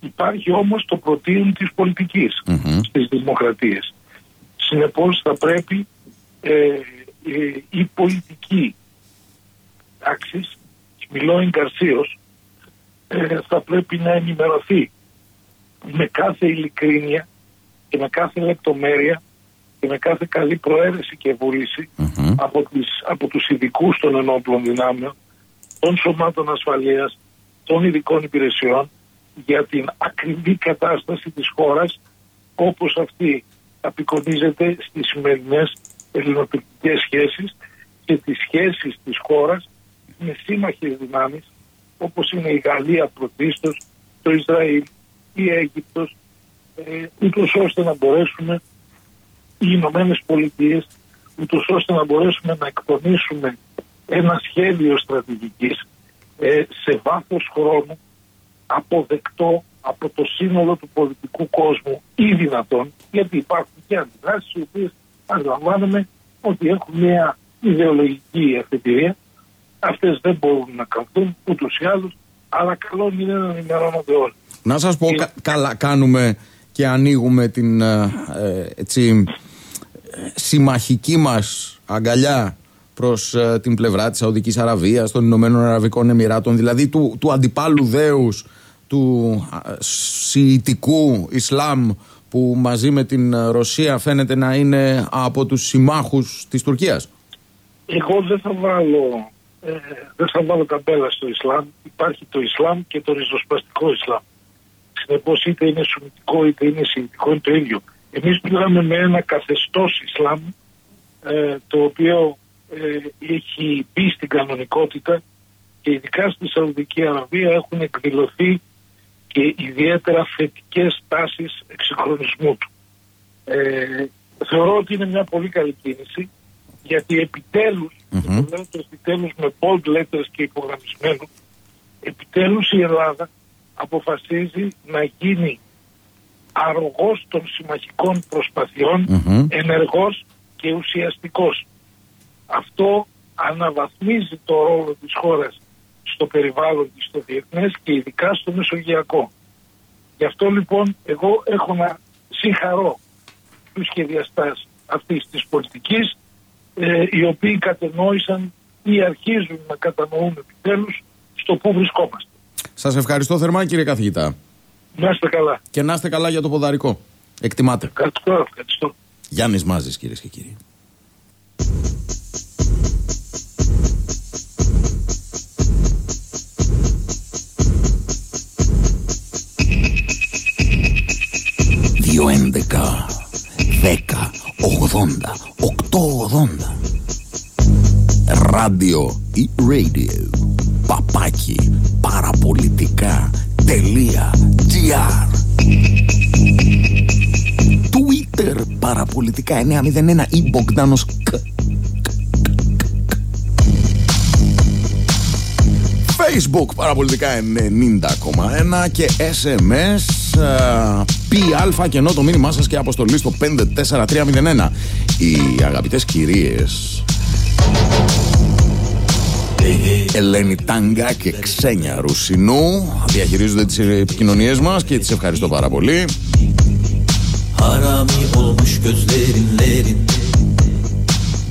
Υπάρχει όμως το προτείνουν της πολιτικής mm-hmm. στις δημοκρατίες. Συνεπώς θα πρέπει ε, ε, η πολιτική τάξης, μιλώ εγκαρσίως, ε, θα πρέπει να ενημερωθεί με κάθε ειλικρίνεια και με κάθε λεπτομέρεια και με κάθε καλή προαίρεση και βούληση από, τις, από τους ειδικούς των ενόπλων δυνάμεων, των σωμάτων ασφαλείας, των ειδικών υπηρεσιών για την ακριβή κατάσταση της χώρας όπως αυτή απεικονίζεται στις σημερινές ελληνοτουρκικές σχέσεις και τις σχέσεις της χώρας με σύμμαχες δυνάμεις όπως είναι η Γαλλία πρωτίστως, το Ισραήλ, η Αίγυπτος, ε, ούτως ώστε να μπορέσουμε οι Ηνωμένες Πολιτείες, ούτως ώστε να μπορέσουμε να εκπονήσουμε ένα σχέδιο στρατηγικής ε, σε βάθος χρόνου αποδεκτό από το σύνολο του πολιτικού κόσμου ή δυνατόν, γιατί υπάρχουν και αντιδράσεις οι οποίες αντιλαμβάνομαι ότι έχουν μια ιδεολογική αφετηρία. Αυτές δεν μπορούν να καθούν ούτως ή άλλως, αλλά καλό είναι να ενημερώνονται όλοι. Να σας πω, καλά κάνουμε και ανοίγουμε την ε, ε, έτσι, συμμαχική μας αγκαλιά προς ε, την πλευρά της Σαουδικής Αραβίας, των Ηνωμένων Αραβικών Εμμυράτων, δηλαδή του, του αντιπάλου δέους του Σιητικού Ισλάμ που μαζί με την Ρωσία φαίνεται να είναι από τους συμμάχους της Τουρκίας. Εγώ δεν θα βάλω, ε, δεν θα βάλω ταμπέλα στο Ισλάμ. Υπάρχει το Ισλάμ και το ριζοσπαστικό Ισλάμ. Συνεπώ είτε είναι σουνητικό είτε είναι σιητικό είναι το ίδιο. Εμείς μιλάμε με ένα καθεστώς Ισλάμ ε, το οποίο ε, έχει μπει στην κανονικότητα και ειδικά στη Σαουδική Αραβία έχουν εκδηλωθεί και ιδιαίτερα θετικές τάσεις εξυγχρονισμού του. Ε, θεωρώ ότι είναι μια πολύ καλή κίνηση γιατί επιτέλους, mm-hmm. το λέω το επιτέλους με bold letters και υπογραμμισμένο, επιτέλους η Ελλάδα αποφασίζει να γίνει αρρωγός των συμμαχικών ενεργός και ουσιαστικός. Αυτό αναβαθμίζει το ρόλο της χώρας στο περιβάλλον της, στο διεθνές και ειδικά στο μεσογειακό. Γι' αυτό λοιπόν εγώ έχω να συγχαρώ τους σχεδιαστάς αυτής της πολιτικής ε, οι οποίοι κατενόησαν ή αρχίζουν να κατανοούν επιτέλους στο πού βρισκόμαστε. Σας ευχαριστώ θερμά κύριε καθηγητά. Να είστε καλά. Και να είστε καλά για το ποδαρικό. Εκτιμάτε. Ευχαριστώ. ευχαριστώ. Γιάννης Μάζης κυρίες και κύριοι. Δύο έντεκα, δέκα, ογδόντα, οκτώ ογδόντα. Ράδιο ή radio. Παπάκι παραπολιτικά.gr Twitter παραπολιτικά 901 ή Μπογκδάνος Facebook παραπολιτικά 90,1 και SMS ΠΑ και ενώ το μήνυμά σας και αποστολή στο 54301 Οι αγαπητές κυρίες Ελένη Τάγκα και Ξένια Ρουσινού. Διαχειρίζονται τις επικοινωνίες μας και τις ευχαριστώ πάρα πολύ. Harami olmuş gözlerinlerin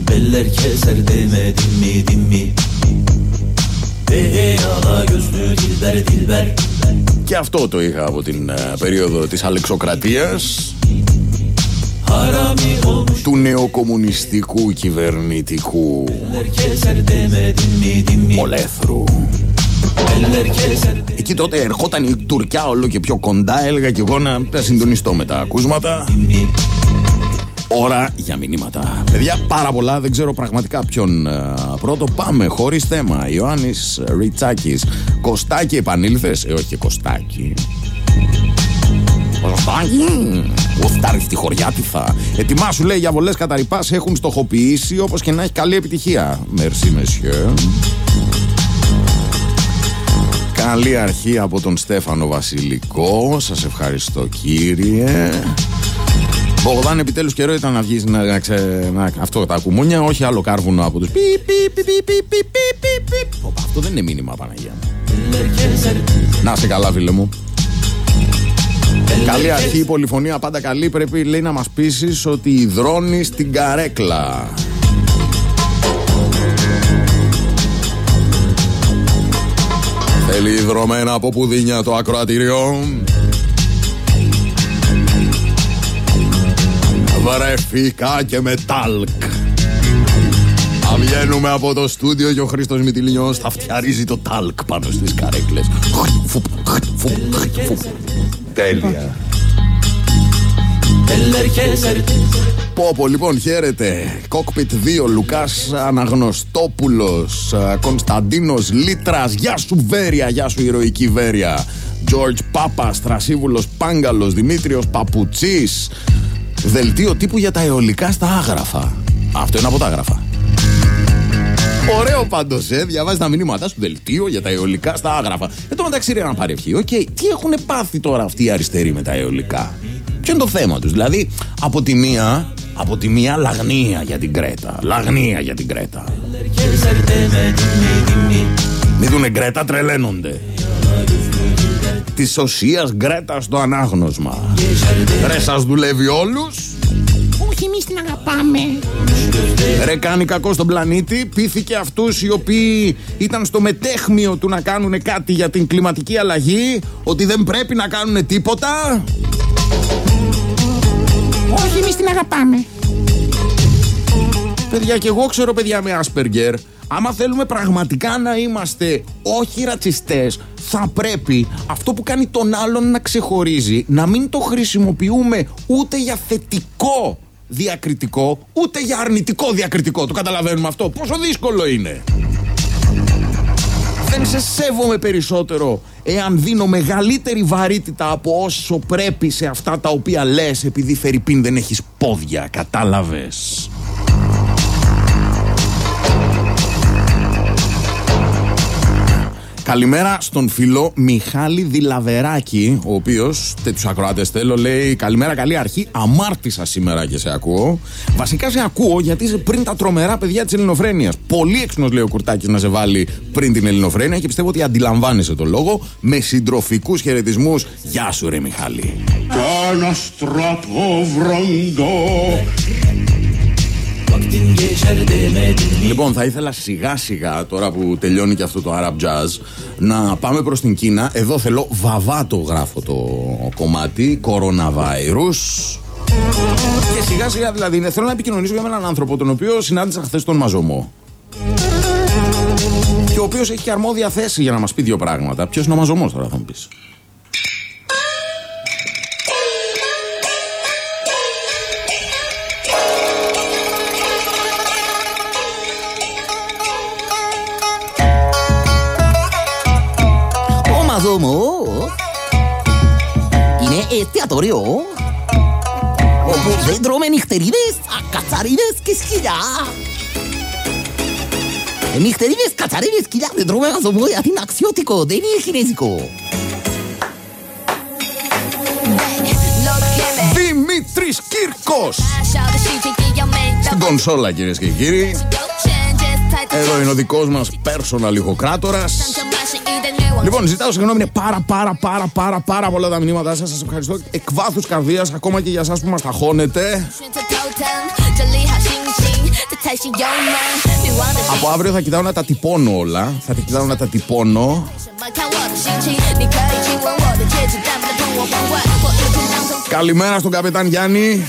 Beller keser demedim mi din mi; Hey ala gözlü dilber dilber. Και αυτό το είχα από την ε, περίοδο της Αλεξοκρατίας. Harami olmuş του νεοκομμουνιστικού κυβερνητικού beller keser demedim mi din mi ολέθρου. Beller keser Εκεί τότε ερχόταν η Τουρκιά όλο και πιο κοντά, έλεγα και εγώ να τα συντονιστώ με τα ακούσματα. Ώρα για μηνύματα. Παιδιά, πάρα πολλά. Δεν ξέρω πραγματικά ποιον ε, πρώτο. Πάμε χωρίς θέμα. Ιωάννης Ριτσάκης. Κωστάκι, επανήλθες; Ε, όχι και ο φτάρι τη χωριάτιθα. Ετοιμάσου λέει για βολές καταρρυπάς έχουν στοχοποιήσει όπως και να έχει καλή επιτυχία. Μερσή μεσιέ. Καλή αρχή από τον Στέφανο Βασιλικό. Σας ευχαριστώ κύριε. Μπογδάν επιτέλους καιρό ήταν να βγεις να, να, αυτό τα κουμούνια, όχι άλλο κάρβουνο από τους πι, πι, πι, Αυτό δεν είναι μήνυμα Παναγία. Να σε καλά φίλε μου. Καλή αρχή, η πολυφωνία πάντα καλή. Πρέπει λέει να μας πείσεις ότι υδρώνει στην καρέκλα. Θέλει υδρωμένα από πουδίνια το ακροατήριο. Βρεφικά και με τάλκ. Θα βγαίνουμε από το στούντιο και ο Χρήστος Μητυλινιός θα φτιαρίζει το τάλκ πάνω στις καρέκλες. Φουπ, φουπ, φουπ. Τέλεια. Beller keser Πόπο, λοιπόν, χαίρετε. Cockpit 2, Λουκάς Αναγνωστόπουλος, α, Κωνσταντίνος Λίτρας, γεια σου Βέρεια, γεια σου ηρωική Βέρεια. George Πάπας, Θρασίβουλος Πάγκαλος, Δημήτριος Παπουτσής. Δελτίο τύπου για τα αιωλικά στα άγραφα. Αυτό είναι από τα άγραφα. Ωραίο πάντως, ε. Διαβάζεις τα μηνύματά σου. Δελτίο για τα αιωλικά στα άγραφα. Εν τω μεταξύ, ρε, να πάρει ευχή. Οκ, τι έχουν πάθει τώρα αυτοί οι αριστεροί με τα αιωλικά; Ποιο είναι το θέμα τους; Δηλαδή, από τη μία, από τη μία λαγνία για την Κρέτα. Λαγνία για την Κρέτα. keser demedim mi din mi Μην δουνε Γκρέτα, τρελαίνονται. Της οσία Γκρέτα στο ανάγνωσμα. Ρε, σας δουλεύει όλους; Όχι, εμείς την αγαπάμε. Ρε κάνει κακό στον πλανήτη, πείθηκε αυτούς οι οποίοι ήταν στο μετέχμιο του να κάνουν κάτι για την κλιματική αλλαγή, ότι δεν πρέπει να κάνουν τίποτα. Όχι, εμείς την αγαπάμε. Παιδιά, και εγώ ξέρω παιδιά με Asperger. Άμα θέλουμε πραγματικά να είμαστε όχι ρατσιστές, θα πρέπει αυτό που κάνει τον άλλον να ξεχωρίζει, να μην το χρησιμοποιούμε ούτε για θετικό διακριτικό, ούτε για αρνητικό διακριτικό. Το καταλαβαίνουμε αυτό. Πόσο δύσκολο είναι. Δεν σε σέβομαι περισσότερο εάν δίνω μεγαλύτερη βαρύτητα από όσο πρέπει σε αυτά τα οποία λες επειδή Φερρυπίν δεν έχεις πόδια. Κατάλαβες. Καλημέρα στον φίλο Μιχάλη Δηλαβεράκη, ο οποίος, τέτοιους ακροάτες θέλω, λέει Καλημέρα, καλή αρχή. Αμάρτησα σήμερα και σε ακούω. Βασικά σε ακούω γιατί είσαι πριν τα τρομερά παιδιά της Ελληνοφρένειας. Πολύ έξυπνος, λέει ο Κουρτάκης, να σε βάλει πριν την Ελληνοφρένεια και πιστεύω ότι αντιλαμβάνεσαι το λόγο. Με συντροφικούς χαιρετισμούς. Γεια σου, ρε Μιχάλη. Κάνα στρατό βροντό Vaktin geçer demedim mi Λοιπόν, θα ήθελα σιγά σιγά, τώρα που τελειώνει και αυτό το Arab Jazz, να πάμε προς την Κίνα. Εδώ θέλω βαβάτο γράφω το κομμάτι, Coronavirus. Και σιγά σιγά δηλαδή, ναι, θέλω να επικοινωνήσω με έναν άνθρωπο, τον οποίο συνάντησα χθες τον Μαζομό. Και ο οποίος έχει και αρμόδια θέση για να μας πει δύο πράγματα. Ποιος είναι ο Μαζομός τώρα θα μου πεις. Ο μαζόμος είναι εστιατόριο όπου δεν τρώμε νυχτερίδες, κατσαρίδες και σκυλιά. Ε, Νυχτερίδες, κατσαρίδες, σκυλιά δεν τρώμε μαζομό γιατί είναι αξιότικο, δεν είναι κινέζικο. Δημήτρης Κύρκος Στην κονσόλα κυρίες και κύριοι Εδώ είναι ο δικός μας personal ηχοκράτορας. Λοιπόν, ζητάω συγγνώμη, είναι πάρα πάρα πάρα πάρα πάρα πολλά τα μηνύματά σας. Σας ευχαριστώ εκ βάθους καρδίας, ακόμα και για εσάς που μας ταχώνετε. Από αύριο θα κοιτάω να τα τυπώνω όλα. Θα τα κοιτάω να τα τυπώνω. Καλημέρα στον καπετάν Γιάννη.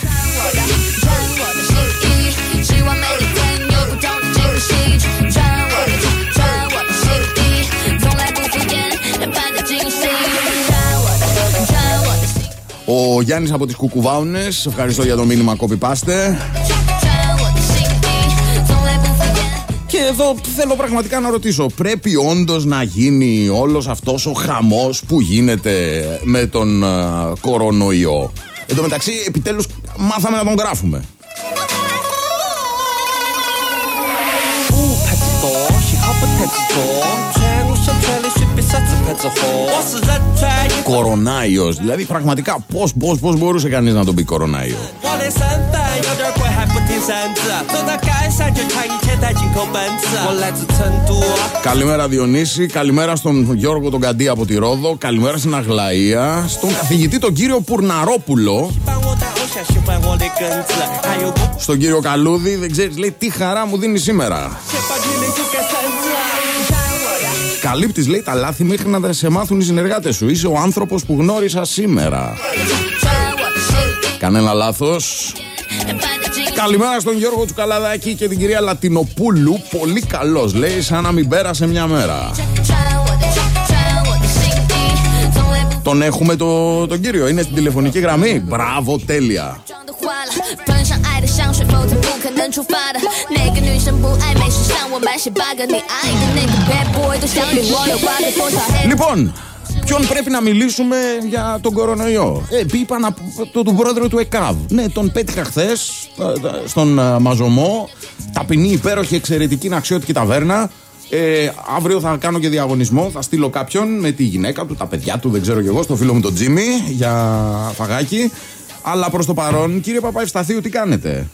Ο Γιάννης από τις Κουκουβάουνες. Ευχαριστώ για το μήνυμα copy paste. Και εδώ θέλω πραγματικά να ρωτήσω Πρέπει όντως να γίνει όλος αυτός ο χαμός που γίνεται με τον ε, κορονοϊό; Εν τω μεταξύ επιτέλους μάθαμε να τον γράφουμε Κορονάιος. Δηλαδή, πραγματικά, πώς πώς, πώς μπορούσε κανείς να τον πει κορονάιο; Καλημέρα Διονύση, καλημέρα στον Γιώργο τον Καντή από τη Ρόδο, καλημέρα στην Αγλαία, στον καθηγητή τον κύριο Πουρναρόπουλο, στον κύριο Καλούδη, δεν ξέρεις λέει τι χαρά μου δίνει σήμερα. Καλύπτει, λέει, τα λάθη μέχρι να σε μάθουν οι συνεργάτες σου. Είσαι ο άνθρωπος που γνώρισα σήμερα. Κανένα λάθος. Καλημέρα στον Γιώργο Τσουκαλαδάκη και την κυρία Λατινοπούλου. Πολύ καλός, λέει, σαν να μην πέρασε μια μέρα. Τον έχουμε το, τον κύριο, είναι στην τηλεφωνική γραμμή. Μπράβο, τέλεια. Λοιπόν, ποιον πρέπει να μιλήσουμε για τον κορονοϊό; Ε, είπα να, το, τον πρόεδρο του ΕΚΑΒ. Ναι, τον πέτυχα χθες στον ε, Μαζομό. Ταπεινή, υπέροχη, εξαιρετική, αξιότικη ταβέρνα. Ε, αύριο θα κάνω και διαγωνισμό. Θα στείλω κάποιον με τη γυναίκα του, τα παιδιά του, δεν ξέρω κι εγώ, στο φίλο μου τον Τζίμι για φαγάκι. Αλλά προς το παρόν, κύριε Παπαευσταθίου, τι κάνετε;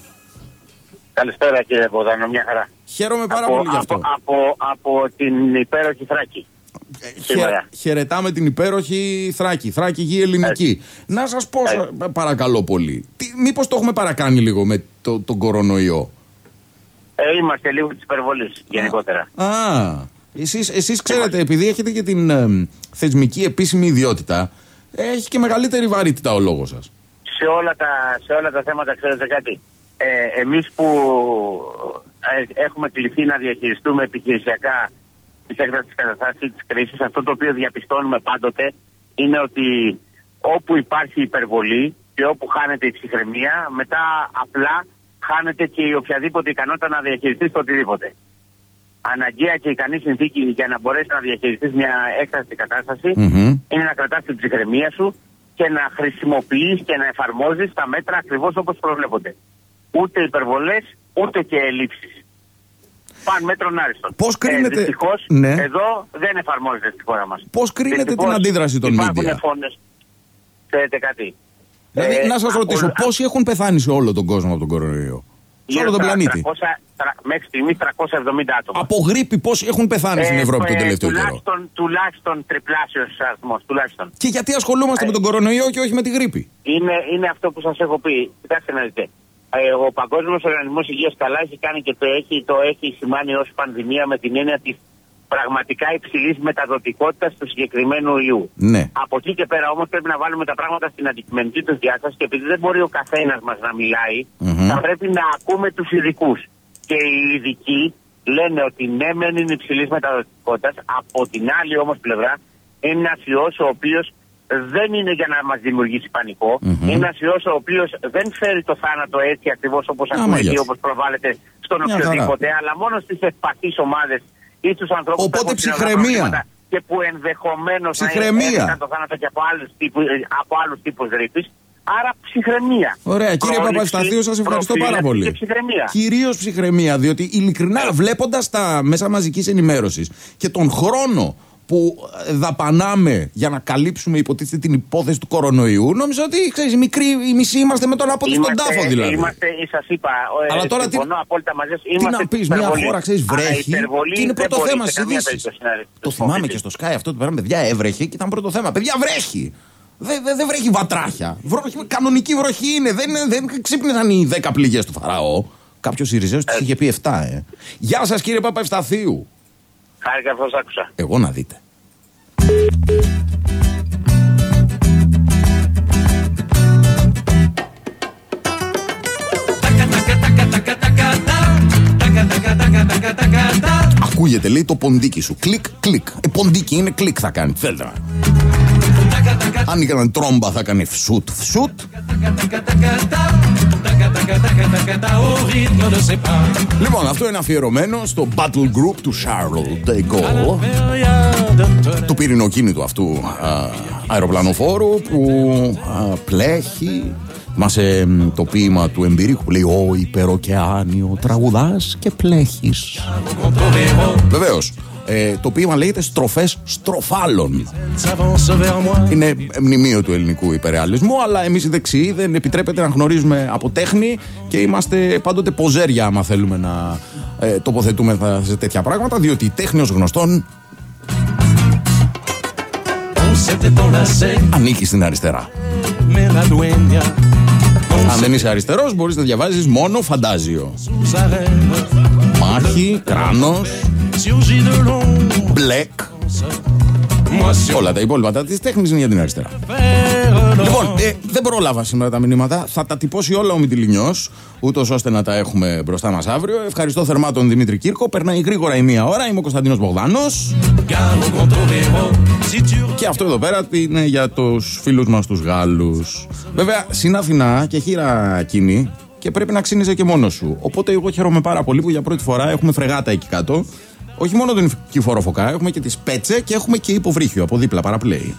Καλησπέρα κύριε Μποδάνο, μια χαρά. Χαίρομαι πάρα από, πολύ γι' αυτό. Από, από, από την υπέροχη Θράκη. Χαιρε, χαιρετάμε την υπέροχη Θράκη. Θράκη γη ελληνική. Να σας πω, σα- παρακαλώ πολύ, μήπως το έχουμε παρακάνει λίγο με το, τον κορονοϊό; Ε, είμαστε λίγο της υπερβολής γενικότερα. Α, εσείς, εσείς ξέρετε, επειδή έχετε και την ε, θεσμική επίσημη ιδιότητα, έχει και μεγαλύτερη βαρύτητα ο λόγος σας. Σε, όλα τα, σε όλα τα θέματα, ξέρετε κάτι. Ε, εμείς που ε, έχουμε κληθεί να διαχειριστούμε επιχειρησιακά τις έκτακτες καταστάσεις της κρίσης, αυτό το οποίο διαπιστώνουμε πάντοτε είναι ότι όπου υπάρχει υπερβολή και όπου χάνεται η ψυχραιμία, μετά απλά χάνεται και η οποιαδήποτε ικανότητα να διαχειριστείς το οτιδήποτε. Αναγκαία και ικανή συνθήκη για να μπορέσεις να διαχειριστείς μια έκτακτη κατάσταση είναι να κρατάς την ψυχραιμία σου και να χρησιμοποιείς και να εφαρμόζεις τα μέτρα ακριβώς όπως προβλέπονται. Ούτε υπερβολές, ούτε και ελλείψεις. Παν μέτρων άριστον. Πώς κρίνετε- Ε, Δυστυχώς Ναι. εδώ δεν εφαρμόζεται στη χώρα μας. Πώς κρίνετε την αντίδραση των Υπάρχουν media; φωνές. Ξέρετε κάτι; Δηλαδή, Ε, να σας από- ρωτήσω, πόσοι έχουν πεθάνει σε όλο τον κόσμο από τον κορονοϊό; Σε όλο τον Γύρω στα πλανήτη; 300, τρα- μέχρι στιγμή 370 άτομα. Από γρήπη, πόσοι έχουν πεθάνει στην Ε, Ευρώπη τον ε, τελευταίο καιρό; τουλάχιστον, τουλάχιστον τριπλάσιος αριθμός. Τουλάχιστον. Και γιατί ασχολούμαστε με τον κορονοϊό και όχι με τη γρήπη; Είναι, είναι αυτό που σας έχω πει. Κοιτάξτε να δείτε. Ε, ο Παγκόσμιος Οργανισμός Υγείας καλά έχει κάνει και το έχει, το έχει σημάνει ως πανδημία με την έννοια της πραγματικά υψηλής μεταδοτικότητας του συγκεκριμένου ιού. Ναι. Από εκεί και πέρα όμως πρέπει να βάλουμε τα πράγματα στην αντικειμενική τους διάσταση και επειδή δεν μπορεί ο καθένας μας να μιλάει, Μμμ. θα πρέπει να ακούμε τους ειδικούς. Και οι ειδικοί λένε ότι ναι, μεν είναι υψηλής μεταδοτικότητας, από την άλλη όμως πλευρά είναι ένας ιός ο οποίος δεν είναι για να μας δημιουργήσει πανικό. Μμμ. Είναι ένας ιός ο οποίος δεν φέρει το θάνατο έτσι ακριβώς όπως Άμα, ακούμε γεια εκεί, σου. όπως προβάλλεται στον Μια οποιοδήποτε, αλλά μόνο στις ευπαθείς ομάδες ή στους ανθρώπους που Οπότε έχουν ψηλά ψυχραιμία. προβλήματα και που ενδεχομένως να Ψυχραιμία. έδειξαν το θάνατο και από άλλους τύπους, από άλλους τύπους ρήπης. Άρα ψυχραιμία. Ωραία, κύριε Πρόληψη, Παπασταθίου, σας ευχαριστώ πάρα προφύλαξη πολύ. Και ψυχραιμία. Κυρίως ψυχραιμία, διότι ειλικρινά βλέποντας τα μέσα μαζικής ενημέρωσης και τον χρόνο που ε, δαπανάμε για να καλύψουμε υποτίθεται την υπόθεση του κορονοϊού, νόμιζα ότι ξέρεις, μικροί, οι μισοί είμαστε με τον άποδο στον Είμαστε- τάφο δηλαδή. Είμαστε, σας είπα, ε, Αλλά τώρα τι- συμφωνώ απόλυτα μαζί σας, Τι είμαστε να πει, μια υπερβολή. χώρα ξέρεις Αλλά η βρέχει. υπερβολή Και είναι δεν πρώτο μπορεί θέμα σε στι καμία ειδήσει. περίπτωση να Το θυμάμαι και στο Sky αυτό το πράγμα, παιδιά έβρεχε και ήταν πρώτο θέμα. Παιδιά βρέχει. Δεν δε, δεν βρέχει βατράχια. Βροχή, κανονική βροχή είναι. Δεν, δεν ξύπνησαν οι 10 πληγές του Φαραώ. Κάποιος Συριζαίος τη είχε πει 7, ε. Γεια σας κύριε Παπαευσταθίου. Χάρηκα αυτό σ' άκουσα. Εγώ να δείτε. Ακούγεται λέει το ποντίκι σου. Κλικ, κλικ. Ε, ποντίκι είναι κλικ θα κάνει. Θέλετε. να. Αν έκαναν τρόμπα θα κάνει φσουτ, φσουτ. Λοιπόν, αυτό είναι αφιερωμένο στο battle group του Charles de Gaulle, του πυρηνοκίνητου αυτού α, αεροπλανοφόρου που α, πλέχει. Θυμάσαι μ, το ποίημα του Εμπειρίκου που λέει «Ω υπεροκεάνιο τραγουδάς και πλέχεις». Βεβαίως, ε, το ποίημα λέγεται «Στροφές στροφάλων». Είναι μνημείο του ελληνικού υπερεαλισμού, αλλά εμείς οι δεξιοί δεν επιτρέπεται να γνωρίζουμε από τέχνη και είμαστε πάντοτε ποζέρια άμα θέλουμε να ε, τοποθετούμε θα- σε τέτοια πράγματα, διότι η τέχνη ως γνωστόν ανήκει στην αριστερά. Αν δεν είσαι αριστερός μπορείς να διαβάζεις μόνο φαντάζιο. Μάχη, κράνος, μπλεκ. Όλα τα υπόλοιπα τα της τέχνης είναι για την αριστερά. Λοιπόν, ε, δεν πρόλαβα σήμερα τα μηνύματα. Θα τα τυπώσει όλα ο Μιτιλινιό, ούτως ώστε να τα έχουμε μπροστά μας αύριο. Ευχαριστώ θερμά τον Δημήτρη Κύρκο. Περνάει γρήγορα η μία ώρα. Είμαι ο Κωνσταντίνος Μπογδάνος. Και αυτό εδώ πέρα είναι για τους φίλους μας τους Γάλλους. Βέβαια, συνάθηνα και χείρα εκείνη και πρέπει να ξύνιζε και μόνος σου. Οπότε εγώ χαίρομαι πάρα πολύ που για πρώτη φορά έχουμε φρεγάτα εκεί κάτω. Όχι μόνο τον κυφόρο φωκά, έχουμε και τη σπέτσε και έχουμε και υποβρύχιο από δίπλα παραπλέει.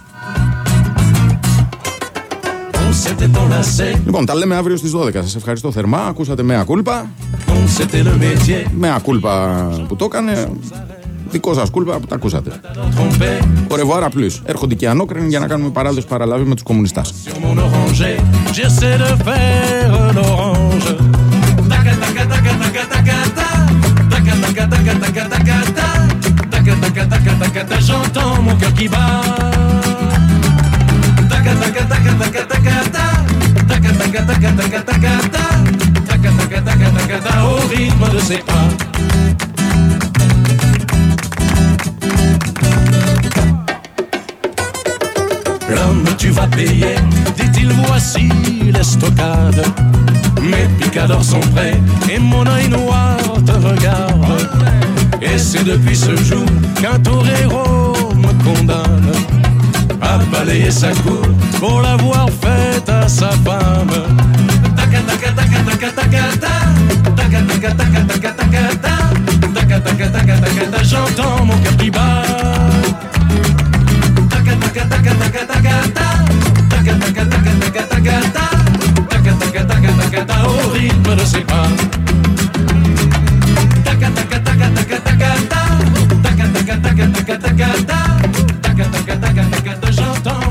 Λοιπόν, τα λέμε αύριο στις 12. Σας ευχαριστώ θερμά. Ακούσατε με ακούλπα. Με ακούλπα που το έκανε. Δικό σας κούλπα που τα ακούσατε. Ο Ρεβουάρα Πλούς. Έρχονται και οι ανώκρινοι για να κάνουμε παράδοση παραλάβει με τους κομμουνιστάς. mon oranger, j'essaie de faire l'orange. Taca, taca, taca, taca, taca, ta. Taca, taca, taca, taca, taca, ta. Taca, taca, taca, taca, ta. J'entends mon cœur qui bat. Taca, taca, taca, taca, taca, ta. Taca, taca, taca, taca, taca, ta. Taca, taca, taca, taca, ta. Au rythme de ses pas. L'homme tu vas payer, dit-il voici l'estocade. Mes picadors sont prêts et mon œil noir te regarde. Et c'est depuis ce jour qu'un torero me condamne à balayer sa cour pour l'avoir faite à sa femme. J'entends mon. Au rythme de ses pas j'entends